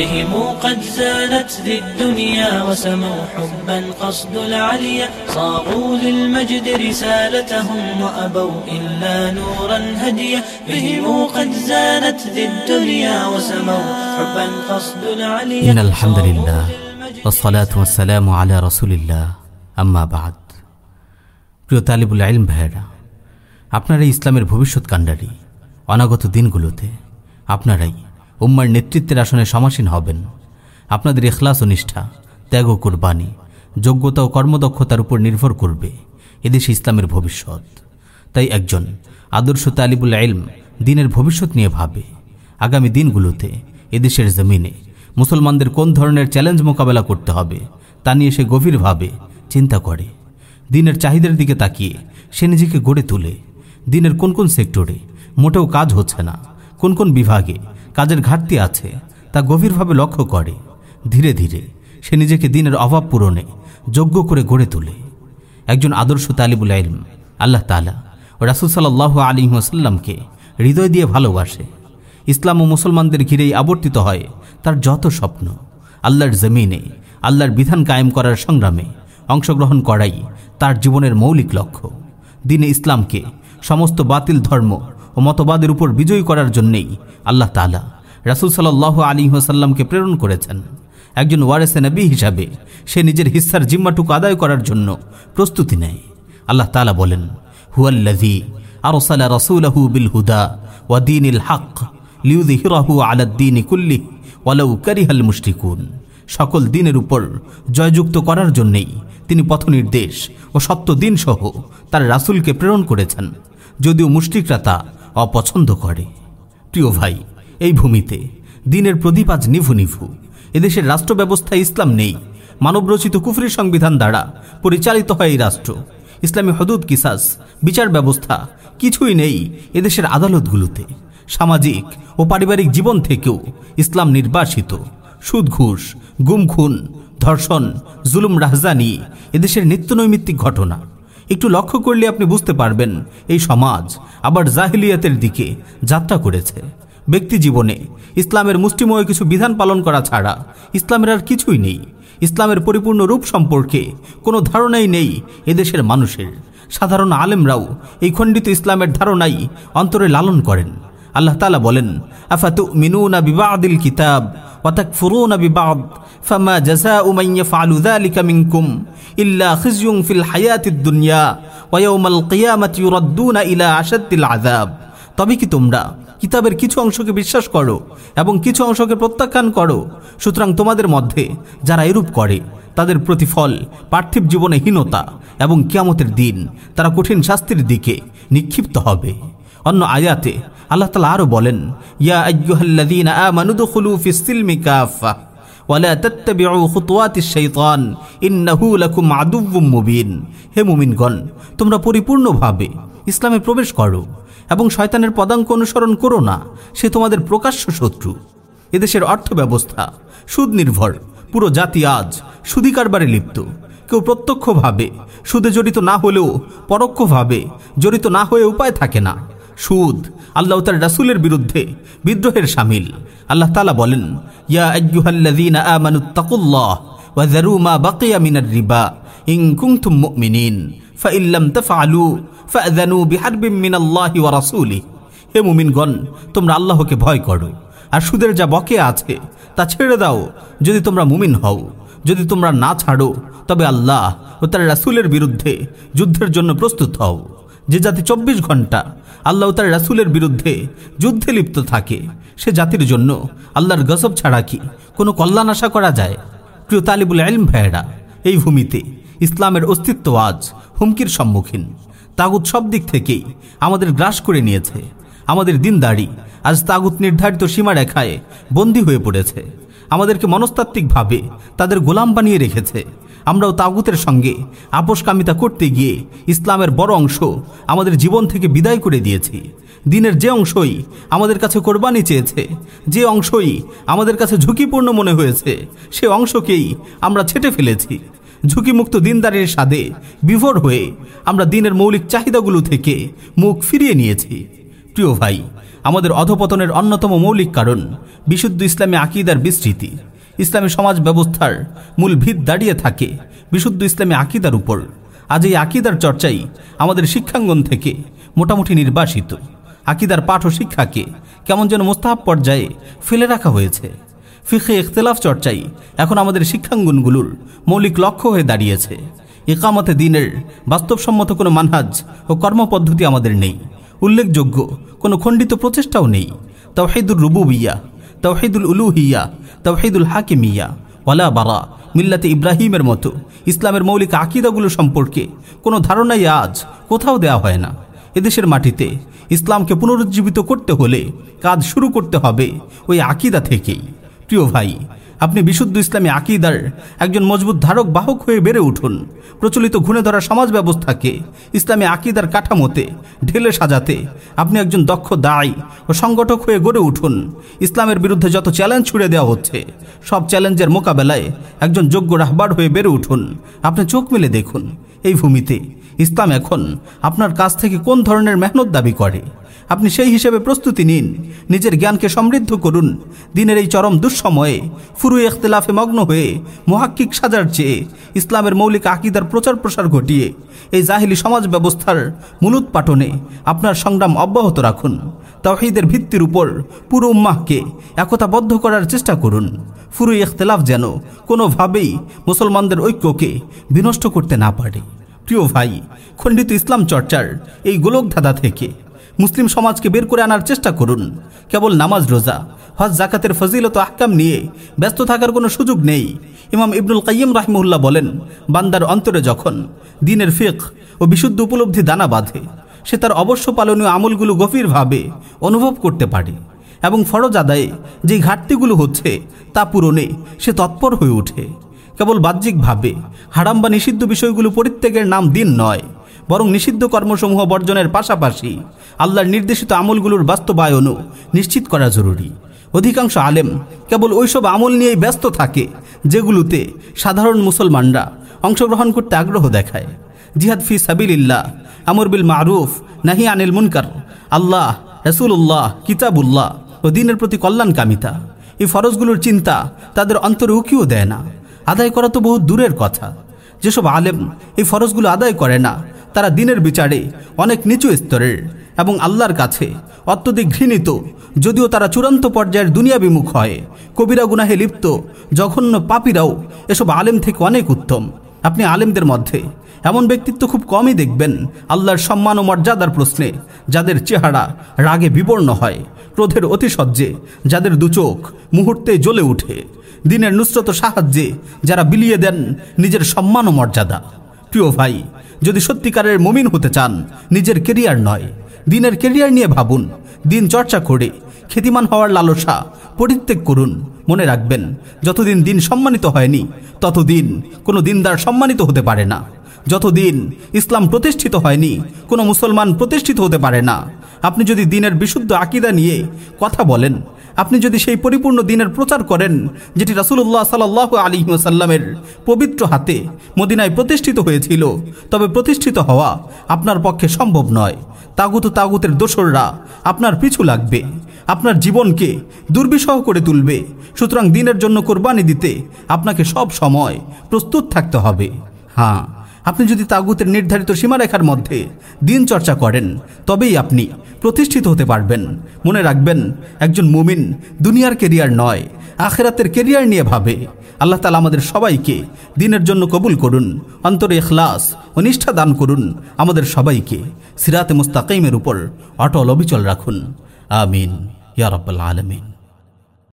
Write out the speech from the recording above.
بهم قد زانت ذي الدنيا وسموا حبا قصد العليا صاغوا للمجد رسالتهم وأبوا إلا نورا هديا بهم قد زانت ذي الدنيا وسموا حبا قصد العليا إن الحمد لله والصلاة والسلام على رسول الله أما بعد প্রিয় তালিবুল আইলম ভাইয়েরা আপনারা ইসলামের ভবিষ্যৎ কাণ্ডারি অনাগত দিনগুলোতে আপনারাই উম্মার নেতৃত্বের আসনে সমাসীন হবেন। আপনাদের এখলাস ও নিষ্ঠা, ত্যাগ ও কোরবানি, যোগ্যতা ও কর্মদক্ষতার উপর নির্ভর করবে এদেশে ইসলামের ভবিষ্যৎ। তাই একজন আদর্শ তালিবুল আইলম দিনের ভবিষ্যৎ নিয়ে ভাবে, আগামী দিনগুলোতে এদেশের জমিনে মুসলমানদের কোন ধরনের চ্যালেঞ্জ মোকাবেলা করতে হবে, তা নিয়ে সে গভীরভাবে চিন্তা করে। দিনের চাহিদার দিকে তাকিয়ে সে নিজেকে গড়ে তোলে, দিনের কোন কোন সেক্টরে মোটেও কাজ হচ্ছে না, কোন কোন বিভাগে কাজের ঘাটতি আছে, তা গভীরভাবে লক্ষ্য করে। ধীরে ধীরে সে নিজেকে দিনের অভাব পূরণে যোগ্য করে গড়ে তোলে। একজন আদর্শ তালিবুল ইলম, আল্লাহ তালা ও রাসুল সাল্লাহ আলী ওসাল্লামকে হৃদয় দিয়ে ভালোবাসে। ইসলাম ও মুসলমানদের ঘিরেই আবর্তিত হয় তার যত স্বপ্ন। আল্লাহর জমিনে আল্লাহর বিধান কায়েম করার সংগ্রামে অংশগ্রহণ করাই তার জীবনের মৌলিক লক্ষ্য। দিনে ইসলামকে সমস্ত বাতিল ধর্ম ও মতবাদের উপর বিজয়ী করার জন্যেই আল্লাহ তালা রাসুল সাল্লাহ আলী ওসাল্লামকে প্রেরণ করেছেন। একজন ওয়ারেসে নবী হিসাবে সে নিজের হিস্সার জিম্মাটুকু আদায় করার জন্য প্রস্তুতি নেয়। আল্লাহ তালা বলেন, হুয়াল্লাযী আরসালা রাসূলাহু বিল হুদা ওয়া দীনিল হক লিউযহিরাহু আলাদ-দীন কুল্লিহি ওয়ালাউ কারিহাল মুশরিকুন। সকল দিনের উপর জয়যুক্ত করার জন্যেই তিনি পথনির্দেশ ও সত্য দিন সহ তার রাসূলকে প্রেরণ করেছেন। যদিও মুশরিকরা তা অপছন্দ করে। প্রিয় ভাই, এই ভূমিতে দিনের প্রদীপ আজ নিভু নিভু। এদেশের রাষ্ট্র ব্যবস্থায় ইসলাম নেই। মানবরচিত কুফরি সংবিধান দ্বারা পরিচালিত হয় এই রাষ্ট্র। ইসলামী হদুদ কিসাস, বিচার ব্যবস্থা কিছুই নেই এদেশের আদালতগুলোতে। সামাজিক ও পারিবারিক জীবন থেকেও ইসলাম নির্বাসিত। সুদ ঘুষ, গুম খুন, ধর্ষণ, জুলুম রাহজানি এদেশের নিত্যনৈমিত্তিক ঘটনা। একটু লক্ষ্য করলে আপনি বুঝতে পারবেন, এই সমাজ আবার জাহিলিয়াতের দিকে যাত্রা করেছে। ব্যক্তি জীবনে ইসলামের মুষ্টিময় কিছু বিধান পালন করা ছাড়া ইসলামের আর কিছুই নেই। ইসলামের পরিপূর্ণ রূপ সম্পর্কে কোনো ধারণাই নেই এদেশের মানুষের। সাধারণ আলেমরাও এই খণ্ডিত ইসলামের ধারণাই অন্তরে লালন করেন। আল্লাহ তালা বলেন আফাতু মিনুনা বিবাদিল কিতাব ওয়াতাক ফুরুনা বিবাদ, ফামা জাযাউ মান ইয়াফআলু যালিকা মিনকুম ইল্লা খিজয়ুন ফিল হায়াতিদ দুনিয়া ওয়া ইয়াউমাল কিয়ামাতি ইউরাদ্দুনা ইলা আশাদ্দিল আযাব। তবে কি তোমরা কিতাবের কিছু অংশকে বিশ্বাস করো এবং কিছু অংশকে প্রত্যাখ্যান করো? সুতরাং তোমাদের মধ্যে যারা এরূপ করে, তাদের প্রতিফল পার্থিব জীবনে হীনতা এবং কিয়ামতের দিন তারা কঠিন শাস্তির দিকে নিক্ষিপ্ত হবে। অন্য আয়াতে আল্লাহ তালা আরও বলেন, ইয়া হে তোমরা পরিপূর্ণভাবে ইসলামে প্রবেশ করো এবং শয়তানের পদাঙ্ক অনুসরণ করো না, সে তোমাদের প্রকাশ্য শত্রু। এদেশের অর্থ ব্যবস্থা সুদ নির্ভর পুরো জাতি আজ সুদি কারবারে লিপ্ত। কেউ প্রত্যক্ষভাবে সুদে জড়িত না হলেও পরোক্ষভাবে জড়িত না হয়ে উপায় থাকে না। সুদ। আল্লাহ তার রাসুলের বিরুদ্ধে বিদ্রোহের সামিল। আল্লাহ তালা বলেন, ইয়া মা মিনার রিবা। বিহারবিম মিনাল্লাহি ওয়া হে মুমিনগণ, তোমরা আল্লাহকে ভয় করো। আর সুদের যা বকে আছে, তা ছেড়ে দাও। যদি তোমরা মুমিন হও, যদি তোমরা না ছাড়ো, তবে আল্লাহ ও তার রাসুলের বিরুদ্ধে যুদ্ধের জন্য প্রস্তুত হও। যে জাতি চব্বিশ ঘণ্টা আল্লাহ তার রাসুলের বিরুদ্ধে যুদ্ধে লিপ্ত থাকে, সে জাতির জন্য আল্লাহর গজব ছাড়া কি কোনো কল্যাণ আশা করা যায়? প্রিয় তালিবুল আলম ভাইয়েরা, এই ভূমিতে ইসলামের অস্তিত্ব আজ হুমকির সম্মুখীন। তাগুত সব দিক থেকেই আমাদের গ্রাস করে নিয়েছে। আমাদের দিনদাড়ি আজ তাগুত নির্ধারিত সীমারেখায় বন্দী হয়ে পড়েছে। আমাদেরকে মনস্তাত্ত্বিকভাবে তাদের গোলাম বানিয়ে রেখেছে। আমরাও তাগুতের সঙ্গে। আপোষকামিতা করতে গিয়ে ইসলামের বড় অংশ আমাদের জীবন থেকে বিদায় করে দিয়েছি। দিনের যে অংশই আমাদের কাছে কোরবানি চেয়েছে, যে অংশই আমাদের কাছে ঝুঁকিপূর্ণ মনে হয়েছে, সে অংশকেই আমরা ছেটে ফেলেছি। ঝুঁকিমুক্ত দিনদারের স্বাদে বিভোর হয়ে আমরা দিনের মৌলিক চাহিদাগুলো থেকে মুখ ফিরিয়ে নিয়েছি। প্রিয় ভাই, আমাদের অধপতনের অন্যতম মৌলিক কারণ বিশুদ্ধ ইসলামী আকিদার বিস্তৃতি। ইসলামী সমাজ ব্যবস্থার মূল ভিত দাঁড়িয়ে থাকে বিশুদ্ধ ইসলামী আকিদার উপর। আজ এই আকিদার চর্চাই আমাদের শিক্ষাঙ্গন থেকে মোটামুটি নির্বাসিত। আকিদার পাঠ ও শিক্ষাকে কেমন যেন মোস্তাহাব পর্যায়ে ফেলে রাখা হয়েছে। ফিখে ইখতলাফ চর্চাই এখন আমাদের শিক্ষাঙ্গনগুলোর মৌলিক লক্ষ্য হয়ে দাঁড়িয়েছে। একামতে দিনের বাস্তবসম্মত কোনো মানহাজ ও কর্মপদ্ধতি আমাদের নেই। উল্লেখযোগ্য কোনো খণ্ডিত প্রচেষ্টাও নেই। তাওহিদুর রুবুবিয়া তাওহিদুল উলুহিয়া হাকিম হাকিমিয়া, ওয়ালা বারা, মিল্লাতে ইব্রাহিমের মতো ইসলামের মৌলিক আকিদাগুলো সম্পর্কে কোনো ধারণাই আজ কোথাও দেয়া হয় না। এদেশের মাটিতে ইসলামকে পুনরুজ্জীবিত করতে হলে কাজ শুরু করতে হবে ওই আকিদা থেকেই। প্রিয় ভাই আপনি বিশুদ্ধ ইসলামী আকিদার একজন মজবুত ধারক, বাহক হয়ে বেড়ে উঠুন। প্রচলিত ঘুণে ধরা সমাজ ব্যবস্থাকে, ইসলামী আকিদার কাঠামোতে ঢেলে সাজাতে। আপনি একজন দক্ষ দায়ী ও সংগঠক হয়ে গড়ে উঠুন। ইসলামের বিরুদ্ধে যত চ্যালেঞ্জ ছুড়ে দেওয়া হচ্ছে, সব চ্যালেঞ্জের মোকাবেলায় একজন যোগ্য রাহবার হয়ে বেড়ে উঠুন। আপনি চোখ মেলে দেখুন, এই ভূমিতে ইসলাম এখন আপনার কাছ থেকে কোন ধরনের মেহনত দাবি করে? আপনি সেই হিসেবে প্রস্তুতি নিন। নিজের জ্ঞানকে সমৃদ্ধ করুন। দিনের এই চরম দুঃসময়ে ফুরু ইখতলাফে মগ্ন হয়ে, মহাক্কিক সাজার চেয়ে, ইসলামের মৌলিক আকিদার প্রচার প্রসার ঘটিয়ে, এই জাহিলি সমাজ ব্যবস্থার মূলোৎপাটনে আপনার সংগ্রাম অব্যাহত রাখুন। তাওহিদের ভিত্তির উপর পুরো উম্মাহকে একতাবদ্ধ করার চেষ্টা করুন। ফুরু ইখতলাফ যেন কোনোভাবেই মুসলমানদের ঐক্যকে বিনষ্ট করতে না পারে। প্রিয় ভাই, খণ্ডিত ইসলাম চর্চার এই গোলক ধাঁধা থেকে মুসলিম সমাজকে বের করে আনার চেষ্টা করুন। কেবল নামাজ রোজা, হজ, জাকাতের ফজিলত আহকাম নিয়ে ব্যস্ত থাকার কোনো সুযোগ নেই। ইমাম ইবনুল কাইম রাহমুল্লাহ বলেন, বান্দার অন্তরে যখন দিনের ফিক ও বিশুদ্ধ উপলব্ধি দানা বাঁধে, সে তার অবশ্য পালনীয় আমলগুলো গভীরভাবে অনুভব করতে পারে এবং ফরজ আদায়ে যে ঘাটতিগুলো হচ্ছে তা পূরণে সে তৎপর হয়ে ওঠে। কেবল বাহ্যিকভাবে হারাম বা নিষিদ্ধ বিষয়গুলো পরিত্যাগের নাম দিন নয়। বরং নিষিদ্ধ কর্মসমূহ বর্জনের পাশাপাশি আল্লাহর নির্দেশিত আমলগুলোর বাস্তবায়নও নিশ্চিত করা জরুরি। অধিকাংশ আলেম কেবল ওইসব আমল নিয়েই ব্যস্ত থাকে, যেগুলোতে সাধারণ মুসলমানরা অংশগ্রহণ করতে আগ্রহ দেখায়। জিহাদ ফি সাবিল্লাহ আমর বিল মারুফ, নাহি আনিল মুনকার, আল্লাহ রসুল্লাহ কিতাবুল্লাহ ও দিনের প্রতি কল্যাণকামিতা। এই ফরজগুলোর চিন্তা তাদের অন্তরে উকিও দেয় না। আদায় করা তো বহু দূরের কথা। যেসব আলেম এই ফরজগুলো আদায় করে না তারা দিনের বিচারে অনেক নিচু স্তরের এবং আল্লাহর কাছে অত্যধিক ঘৃণিত। যদিও তারা চূড়ান্ত পর্যায়ের দুনিয়া বিমুখ হয়। কবিরা গুনাহে লিপ্ত, জঘন্য পাপীরাও এসব আলেম থেকে অনেক উত্তম। আপনি আলেমদের মধ্যে এমন ব্যক্তিত্ব খুব কমই দেখবেন আল্লাহর সম্মান ও মর্যাদার প্রশ্নে, যাদের চেহারা রাগে বিবর্ণ হয়, ক্রোধের অতিশয্যে, যাদের দুচোখ মুহূর্তে জ্বলে উঠে দিনের নুসরত সাহায্যে যারা বিলিয়ে দেন নিজের সম্মান ও মর্যাদা। প্রিয় ভাই, যদি সত্যিকারের মমিন হতে চান, নিজের কেরিয়ার নয়, দিনের কেরিয়ার নিয়ে ভাবুন, দিন চর্চা করে, খ্যাতিমান হওয়ার লালসা পরিত্যাগ করুন, মনে রাখবেন, যতদিন দিন সম্মানিত হয়নি, ততদিন কোনো দিনদার সম্মানিত হতে পারে না। যতদিন ইসলাম প্রতিষ্ঠিত হয়নি, কোনো মুসলমান প্রতিষ্ঠিত হতে পারে না। আপনি যদি দিনের বিশুদ্ধ আকিদা নিয়ে কথা বলেন আপনি যদি সেই পরিপূর্ণ দিনের প্রচার করেন, যেটি রাসুল্লাহ সাল্লাহ আলী সাল্লামের পবিত্র হাতে মদিনায় প্রতিষ্ঠিত হয়েছিল, তবে প্রতিষ্ঠিত হওয়া আপনার পক্ষে সম্ভব নয়। তাগুত তাগুতের দোসররা আপনার পিছু লাগবে, আপনার জীবনকে দুর্বিষহ করে তুলবে। সুতরাং দিনের জন্য কোরবানি দিতে আপনাকে সব সময় প্রস্তুত থাকতে হবে। হ্যাঁ। আপনি যদি তাগুতের নির্ধারিত সীমারেখার মধ্যে দিন চর্চা করেন, তবেই আপনি প্রতিষ্ঠিত হতে পারবেন। মনে রাখবেন, একজন মুমিন দুনিয়ার কেরিয়ার নয়, আখেরাতের কেরিয়ার নিয়ে ভাবে। আল্লাহ তালা আমাদের সবাইকে দিনের জন্য কবুল করুন, অন্তরে এখলাস ও নিষ্ঠা দান করুন, আমাদের সবাইকে সিরাতে মুস্তাকিমের উপর অটল অবিচল রাখুন। আমিন। ইয়ারব্বাল আলমিন।